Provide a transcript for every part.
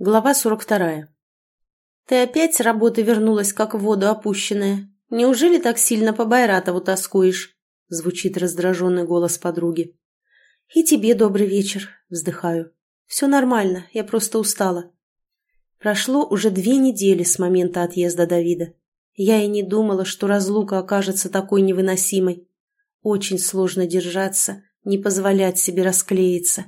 Глава 42. «Ты опять с работы вернулась, как в воду опущенная? Неужели так сильно по Байратову тоскуешь?» Звучит раздраженный голос подруги. «И тебе добрый вечер», — вздыхаю. «Все нормально, я просто устала». Прошло уже две недели с момента отъезда Давида. Я и не думала, что разлука окажется такой невыносимой. Очень сложно держаться, не позволять себе расклеиться.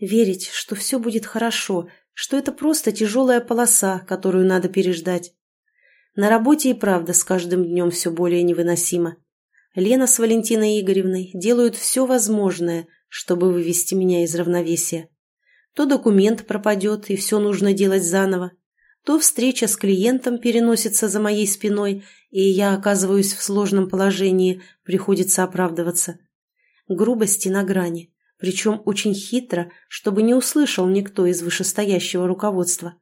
Верить, что все будет хорошо, что это просто тяжелая полоса, которую надо переждать. На работе и правда с каждым днем все более невыносимо. Лена с Валентиной Игоревной делают все возможное, чтобы вывести меня из равновесия. То документ пропадет, и все нужно делать заново, то встреча с клиентом переносится за моей спиной, и я оказываюсь в сложном положении, приходится оправдываться. Грубости на грани причем очень хитро, чтобы не услышал никто из вышестоящего руководства.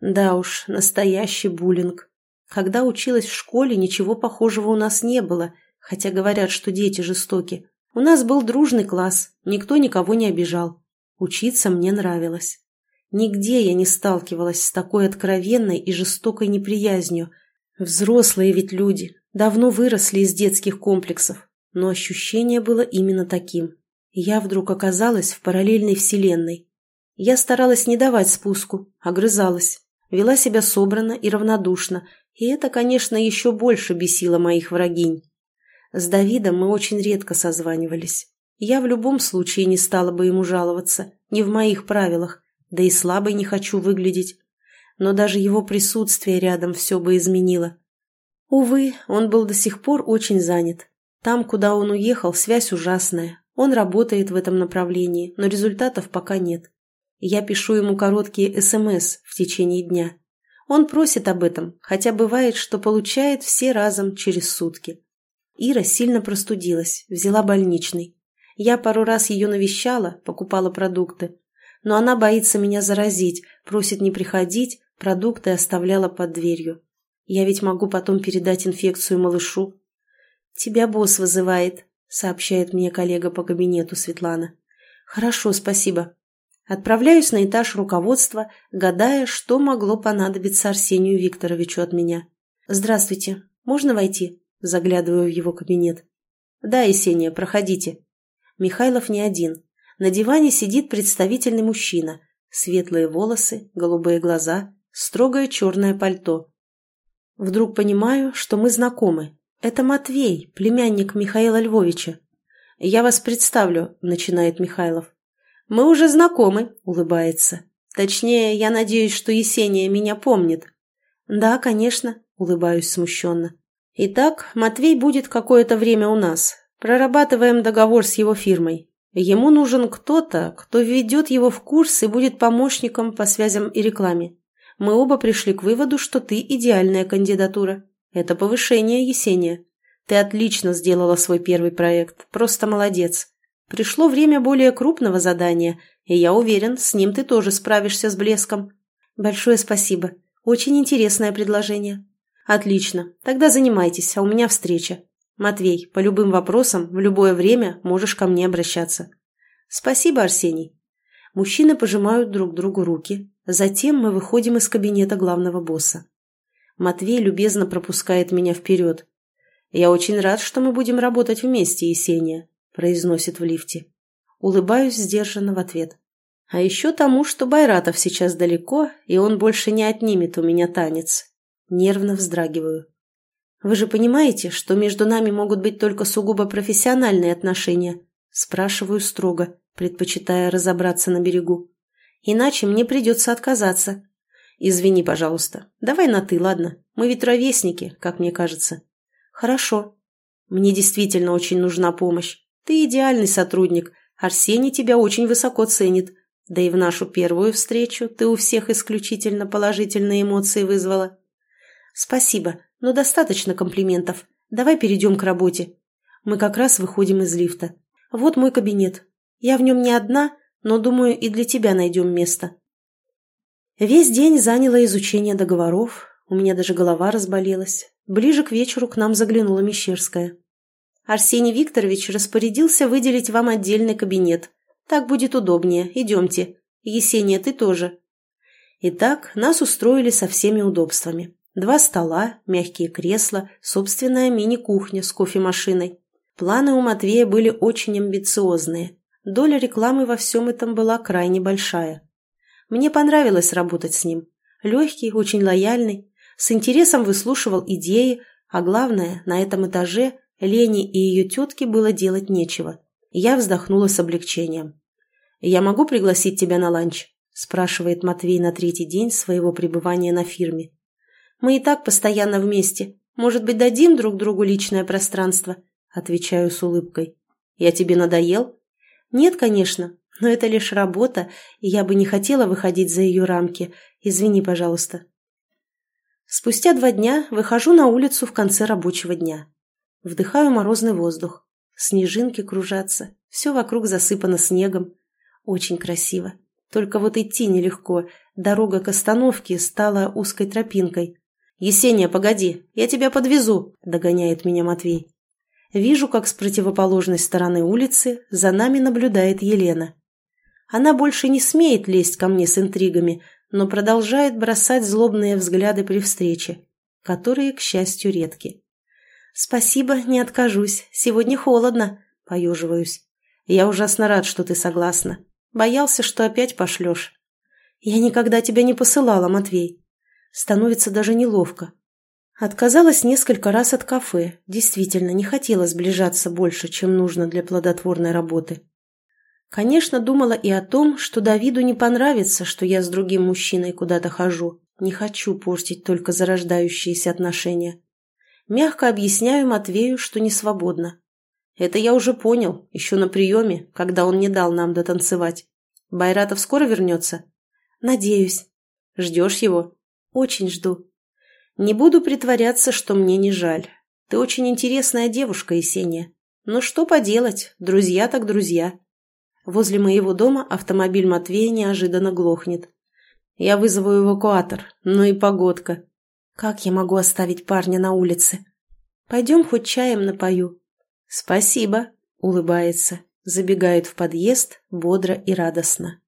Да уж, настоящий буллинг. Когда училась в школе, ничего похожего у нас не было, хотя говорят, что дети жестоки. У нас был дружный класс, никто никого не обижал. Учиться мне нравилось. Нигде я не сталкивалась с такой откровенной и жестокой неприязнью. Взрослые ведь люди, давно выросли из детских комплексов, но ощущение было именно таким. Я вдруг оказалась в параллельной вселенной. Я старалась не давать спуску, огрызалась, вела себя собранно и равнодушно, и это, конечно, еще больше бесило моих врагинь. С Давидом мы очень редко созванивались. Я в любом случае не стала бы ему жаловаться, не в моих правилах, да и слабой не хочу выглядеть. Но даже его присутствие рядом все бы изменило. Увы, он был до сих пор очень занят. Там, куда он уехал, связь ужасная, он работает в этом направлении, но результатов пока нет. Я пишу ему короткие СМС в течение дня. Он просит об этом, хотя бывает, что получает все разом через сутки. Ира сильно простудилась, взяла больничный. Я пару раз ее навещала, покупала продукты. Но она боится меня заразить, просит не приходить, продукты оставляла под дверью. Я ведь могу потом передать инфекцию малышу. «Тебя босс вызывает», сообщает мне коллега по кабинету Светлана. Хорошо, спасибо. Отправляюсь на этаж руководства, гадая, что могло понадобиться Арсению Викторовичу от меня. Здравствуйте, можно войти? Заглядываю в его кабинет. Да, Есения, проходите. Михайлов не один. На диване сидит представительный мужчина. Светлые волосы, голубые глаза, строгое черное пальто. Вдруг понимаю, что мы знакомы, «Это Матвей, племянник Михаила Львовича». «Я вас представлю», — начинает Михайлов. «Мы уже знакомы», — улыбается. «Точнее, я надеюсь, что Есения меня помнит». «Да, конечно», — улыбаюсь смущенно. «Итак, Матвей будет какое-то время у нас. Прорабатываем договор с его фирмой. Ему нужен кто-то, кто введет его в курс и будет помощником по связям и рекламе. Мы оба пришли к выводу, что ты идеальная кандидатура. Это повышение, Есения. Ты отлично сделала свой первый проект. Просто молодец. Пришло время более крупного задания, и я уверен, с ним ты тоже справишься с блеском. Большое спасибо. Очень интересное предложение. Отлично. Тогда занимайтесь, а у меня встреча. Матвей, по любым вопросам в любое время можешь ко мне обращаться. Спасибо, Арсений. Мужчины пожимают друг другу руки. Затем мы выходим из кабинета главного босса. Матвей любезно пропускает меня вперед. «Я очень рад, что мы будем работать вместе, Есения», – произносит в лифте. Улыбаюсь сдержанно в ответ. А еще тому, что Байратов сейчас далеко, и он больше не отнимет у меня танец. Нервно вздрагиваю. «Вы же понимаете, что между нами могут быть только сугубо профессиональные отношения?» Спрашиваю строго, предпочитая разобраться на берегу. «Иначе мне придется отказаться, «Извини, пожалуйста. Давай на «ты», ладно? Мы ведь ровесники, как мне кажется». «Хорошо. Мне действительно очень нужна помощь. Ты идеальный сотрудник. Арсений тебя очень высоко ценит. Да и в нашу первую встречу ты у всех исключительно положительные эмоции вызвала». «Спасибо, но достаточно комплиментов. Давай перейдем к работе. Мы как раз выходим из лифта. Вот мой кабинет. Я в нем не одна, но, думаю, и для тебя найдем место». Весь день заняло изучение договоров, у меня даже голова разболелась. Ближе к вечеру к нам заглянула Мещерская. Арсений Викторович распорядился выделить вам отдельный кабинет. Так будет удобнее. Идемте. Есения, ты тоже. Итак, нас устроили со всеми удобствами. Два стола, мягкие кресла, собственная мини-кухня с кофемашиной. Планы у Матвея были очень амбициозные. Доля рекламы во всем этом была крайне большая. Мне понравилось работать с ним. Легкий, очень лояльный, с интересом выслушивал идеи, а главное, на этом этаже Лене и ее тетке было делать нечего. Я вздохнула с облегчением. «Я могу пригласить тебя на ланч?» – спрашивает Матвей на третий день своего пребывания на фирме. «Мы и так постоянно вместе. Может быть, дадим друг другу личное пространство?» – отвечаю с улыбкой. «Я тебе надоел?» «Нет, конечно, но это лишь работа, и я бы не хотела выходить за ее рамки. Извини, пожалуйста». Спустя два дня выхожу на улицу в конце рабочего дня. Вдыхаю морозный воздух. Снежинки кружатся, все вокруг засыпано снегом. Очень красиво. Только вот идти нелегко. Дорога к остановке стала узкой тропинкой. «Есения, погоди, я тебя подвезу», – догоняет меня Матвей. Вижу, как с противоположной стороны улицы за нами наблюдает Елена. Она больше не смеет лезть ко мне с интригами, но продолжает бросать злобные взгляды при встрече, которые, к счастью, редки. «Спасибо, не откажусь. Сегодня холодно», — поеживаюсь. «Я ужасно рад, что ты согласна. Боялся, что опять пошлешь». «Я никогда тебя не посылала, Матвей». Становится даже неловко. Отказалась несколько раз от кафе. Действительно, не хотела сближаться больше, чем нужно для плодотворной работы. Конечно, думала и о том, что Давиду не понравится, что я с другим мужчиной куда-то хожу. Не хочу портить только зарождающиеся отношения. Мягко объясняю Матвею, что не свободна. Это я уже понял, еще на приеме, когда он не дал нам дотанцевать. Байратов скоро вернется? Надеюсь. Ждешь его? Очень жду. Не буду притворяться, что мне не жаль. Ты очень интересная девушка, Есения. Но что поделать, друзья так друзья. Возле моего дома автомобиль Матвея неожиданно глохнет. Я вызову эвакуатор, ну и погодка. Как я могу оставить парня на улице? Пойдем хоть чаем напою. Спасибо, улыбается, забегает в подъезд бодро и радостно.